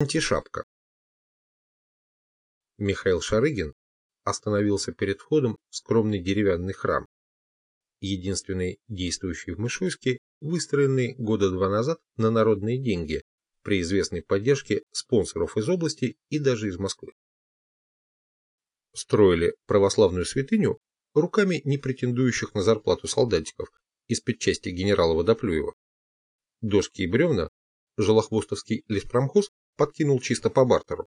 Антишапка. Михаил Шарыгин остановился перед входом в скромный деревянный храм, единственный действующий в Мышуйске, выстроенный года два назад на народные деньги при известной поддержке спонсоров из области и даже из Москвы. Строили православную святыню руками не претендующих на зарплату солдатиков из подчасти генерала Водоплюева. Доски и бревна Желохвостовский леспромхоз подкинул чисто по бартеру,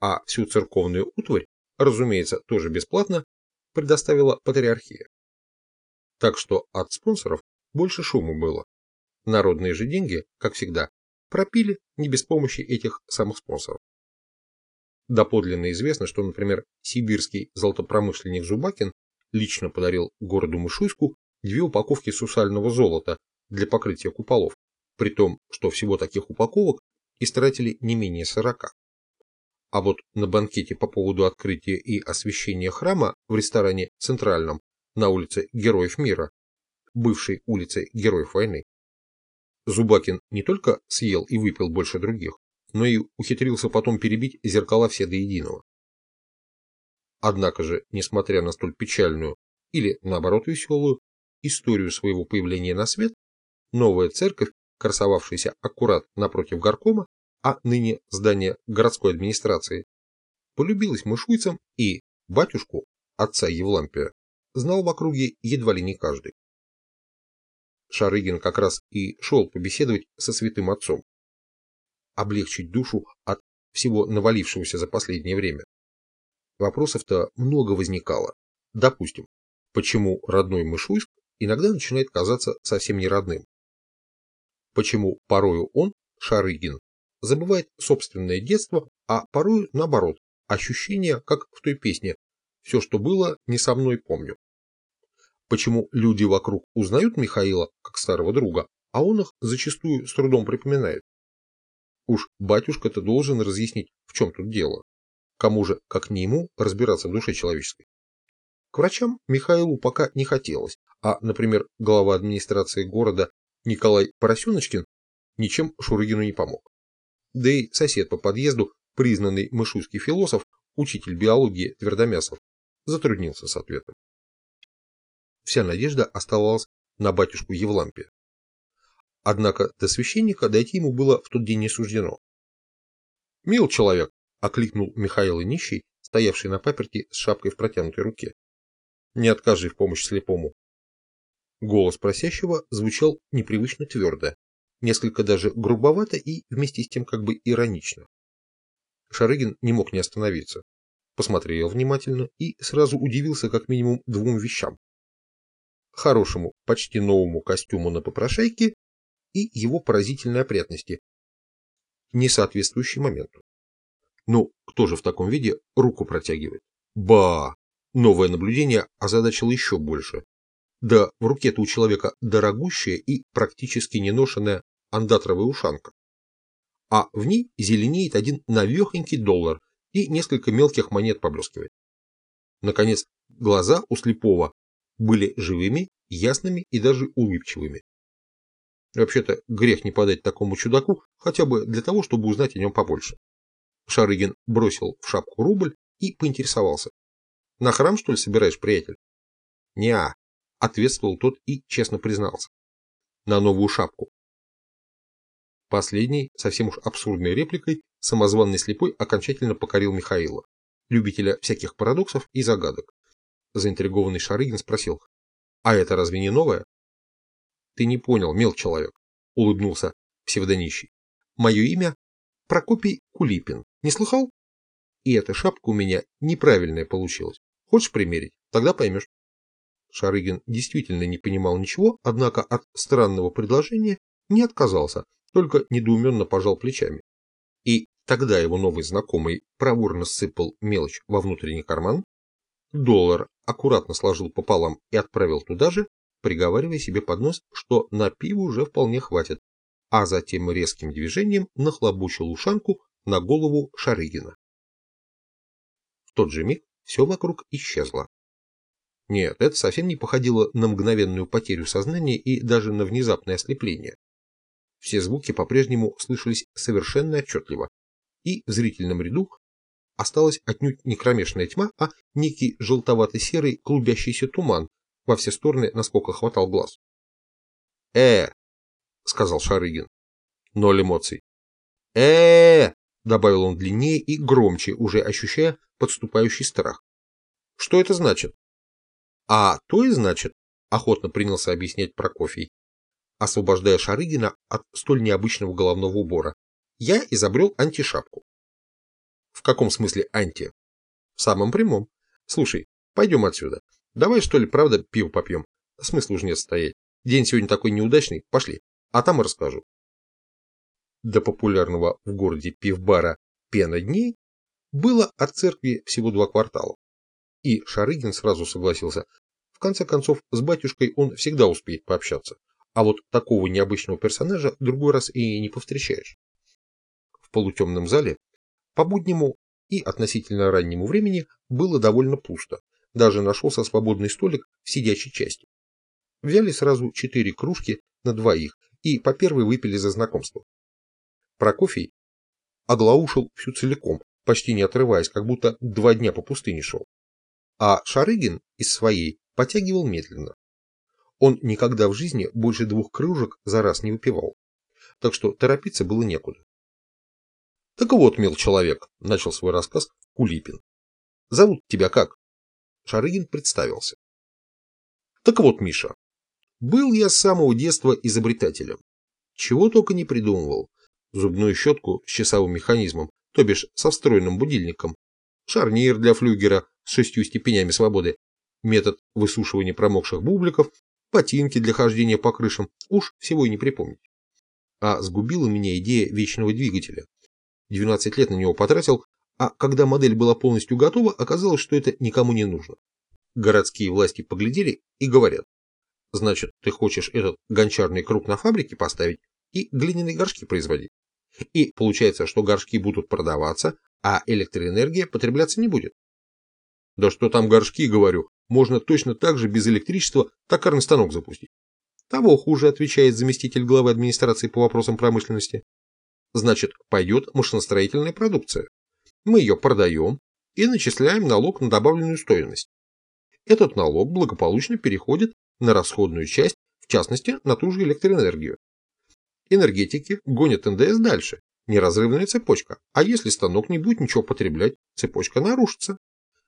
а всю церковную утварь, разумеется, тоже бесплатно, предоставила патриархия. Так что от спонсоров больше шуму было. Народные же деньги, как всегда, пропили не без помощи этих самых спонсоров. Доподлинно известно, что, например, сибирский золотопромышленник Зубакин лично подарил городу Мышуйску две упаковки сусального золота для покрытия куполов, при том, что всего таких упаковок истратили не менее 40. А вот на банкете по поводу открытия и освящения храма в ресторане «Центральном» на улице Героев Мира, бывшей улице Героев войны, Зубакин не только съел и выпил больше других, но и ухитрился потом перебить зеркала все до единого. Однако же, несмотря на столь печальную или, наоборот, веселую историю своего появления на свет, новая церковь красовавшийся аккурат напротив горкома, а ныне здание городской администрации, полюбилась мышуйцам и батюшку, отца Евлампия, знал в округе едва ли не каждый. Шарыгин как раз и шел побеседовать со святым отцом. Облегчить душу от всего навалившегося за последнее время. Вопросов-то много возникало. Допустим, почему родной Мышуйск иногда начинает казаться совсем не родным? почему порою он, Шарыгин, забывает собственное детство, а порою наоборот, ощущение, как в той песне «Все, что было, не со мной помню». Почему люди вокруг узнают Михаила как старого друга, а он их зачастую с трудом припоминает? Уж батюшка-то должен разъяснить, в чем тут дело. Кому же, как не ему, разбираться в душе человеческой? К врачам Михаилу пока не хотелось, а, например, глава администрации города Николай Поросеночкин ничем Шурыгину не помог. Да и сосед по подъезду, признанный мышуйский философ, учитель биологии Твердомясов, затруднился с ответом. Вся надежда оставалась на батюшку Евлампия. Однако до священника дойти ему было в тот день не суждено. «Мил человек!» — окликнул Михаил Нищий, стоявший на паперти с шапкой в протянутой руке. «Не откажи в помощь слепому. Голос просящего звучал непривычно твердо, несколько даже грубовато и вместе с тем как бы иронично. Шарыгин не мог не остановиться. Посмотрел внимательно и сразу удивился как минимум двум вещам. Хорошему, почти новому костюму на попрошайке и его поразительной опрятности, не соответствующей моменту. Ну, кто же в таком виде руку протягивает? Ба! Новое наблюдение озадачило еще больше. Да в руке-то у человека дорогущая и практически неношенная андатровая ушанка. А в ней зеленеет один навехонький доллар и несколько мелких монет поблескивает. Наконец, глаза у слепого были живыми, ясными и даже улыбчивыми. Вообще-то грех не подать такому чудаку, хотя бы для того, чтобы узнать о нем побольше. Шарыгин бросил в шапку рубль и поинтересовался. На храм, что ли, собираешь, приятель? Неа, Ответствовал тот и честно признался. На новую шапку. Последней, совсем уж абсурдной репликой, самозванный слепой окончательно покорил Михаила, любителя всяких парадоксов и загадок. Заинтригованный Шарыгин спросил, «А это разве не новое?» «Ты не понял, мел человек», — улыбнулся псевдонищий. «Мое имя Прокопий Кулипин. Не слыхал? И эта шапка у меня неправильная получилась. Хочешь примерить? Тогда поймешь». Шарыгин действительно не понимал ничего, однако от странного предложения не отказался, только недоуменно пожал плечами. И тогда его новый знакомый проворно сыпал мелочь во внутренний карман, доллар аккуратно сложил пополам и отправил туда же, приговаривая себе под нос, что на пиво уже вполне хватит, а затем резким движением нахлобучил ушанку на голову Шарыгина. В тот же миг все вокруг исчезло. Нет, это совсем не походило на мгновенную потерю сознания и даже на внезапное ослепление. Все звуки по-прежнему слышались совершенно отчетливо. и в зрительном ряду осталась отнюдь не кромешная тьма, а некий желтовато-серый клубящийся туман во все стороны, насколько хватал глаз. «Э!» — сказал Шарыгин. Ноль эмоций. э добавил он длиннее и громче, уже ощущая подступающий страх. «Что это значит?» «А то и значит», — охотно принялся объяснять Прокофий, освобождая Шарыгина от столь необычного головного убора. «Я изобрел антишапку». «В каком смысле анти?» «В самом прямом. Слушай, пойдем отсюда. Давай, что ли, правда, пиво попьем? Смысла уж нет стоять. День сегодня такой неудачный. Пошли. А там и расскажу». До популярного в городе пивбара «Пена дней» было от церкви всего два квартала. И Шарыгин сразу согласился. В конце концов, с батюшкой он всегда успеет пообщаться. А вот такого необычного персонажа другой раз и не повстречаешь. В полутемном зале по буднему и относительно раннему времени было довольно пусто. Даже нашелся свободный столик в сидячей части. Взяли сразу четыре кружки на двоих и по первой выпили за знакомство. Прокофий оглаушил всю целиком, почти не отрываясь, как будто два дня по пустыне шел. А Шарыгин из своей потягивал медленно. Он никогда в жизни больше двух кружек за раз не выпивал, так что торопиться было некуда. «Так вот, мил человек», — начал свой рассказ Кулипин. «Зовут тебя как?» Шарыгин представился. «Так вот, Миша, был я с самого детства изобретателем. Чего только не придумывал. Зубную щетку с часовым механизмом, то бишь со встроенным будильником, шарнир для флюгера с шестью степенями свободы, метод высушивания промокших бубликов, ботинки для хождения по крышам, уж всего и не припомнить. А сгубила меня идея вечного двигателя. 12 лет на него потратил, а когда модель была полностью готова, оказалось, что это никому не нужно. Городские власти поглядели и говорят, значит, ты хочешь этот гончарный круг на фабрике поставить и глиняные горшки производить. И получается, что горшки будут продаваться, а электроэнергия потребляться не будет. Да что там горшки, говорю, можно точно так же без электричества токарный станок запустить. Того хуже, отвечает заместитель главы администрации по вопросам промышленности. Значит, пойдет машиностроительная продукция. Мы ее продаем и начисляем налог на добавленную стоимость. Этот налог благополучно переходит на расходную часть, в частности, на ту же электроэнергию. Энергетики гонят НДС дальше. Неразрывная цепочка. А если станок не будет ничего потреблять, цепочка нарушится.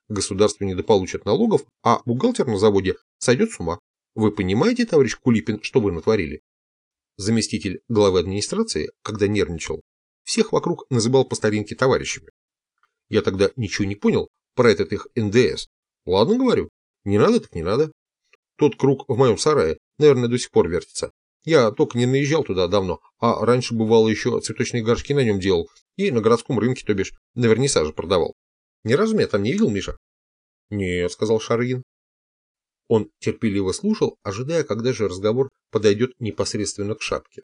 Государство недополучит налогов, а бухгалтер на заводе сойдет с ума. Вы понимаете, товарищ Кулипин, что вы натворили? Заместитель главы администрации, когда нервничал, всех вокруг называл по старинке товарищами. Я тогда ничего не понял про этот их НДС. Ладно, говорю, не надо так не надо. Тот круг в моем сарае, наверное, до сих пор вертится. Я только не наезжал туда давно, а раньше бывало еще цветочные горшки на нем делал и на городском рынке, то бишь, на вернисаже продавал. Ни разу меня там не видел, Миша? Нет, сказал Шарыгин. Он терпеливо слушал, ожидая, когда же разговор подойдет непосредственно к шапке.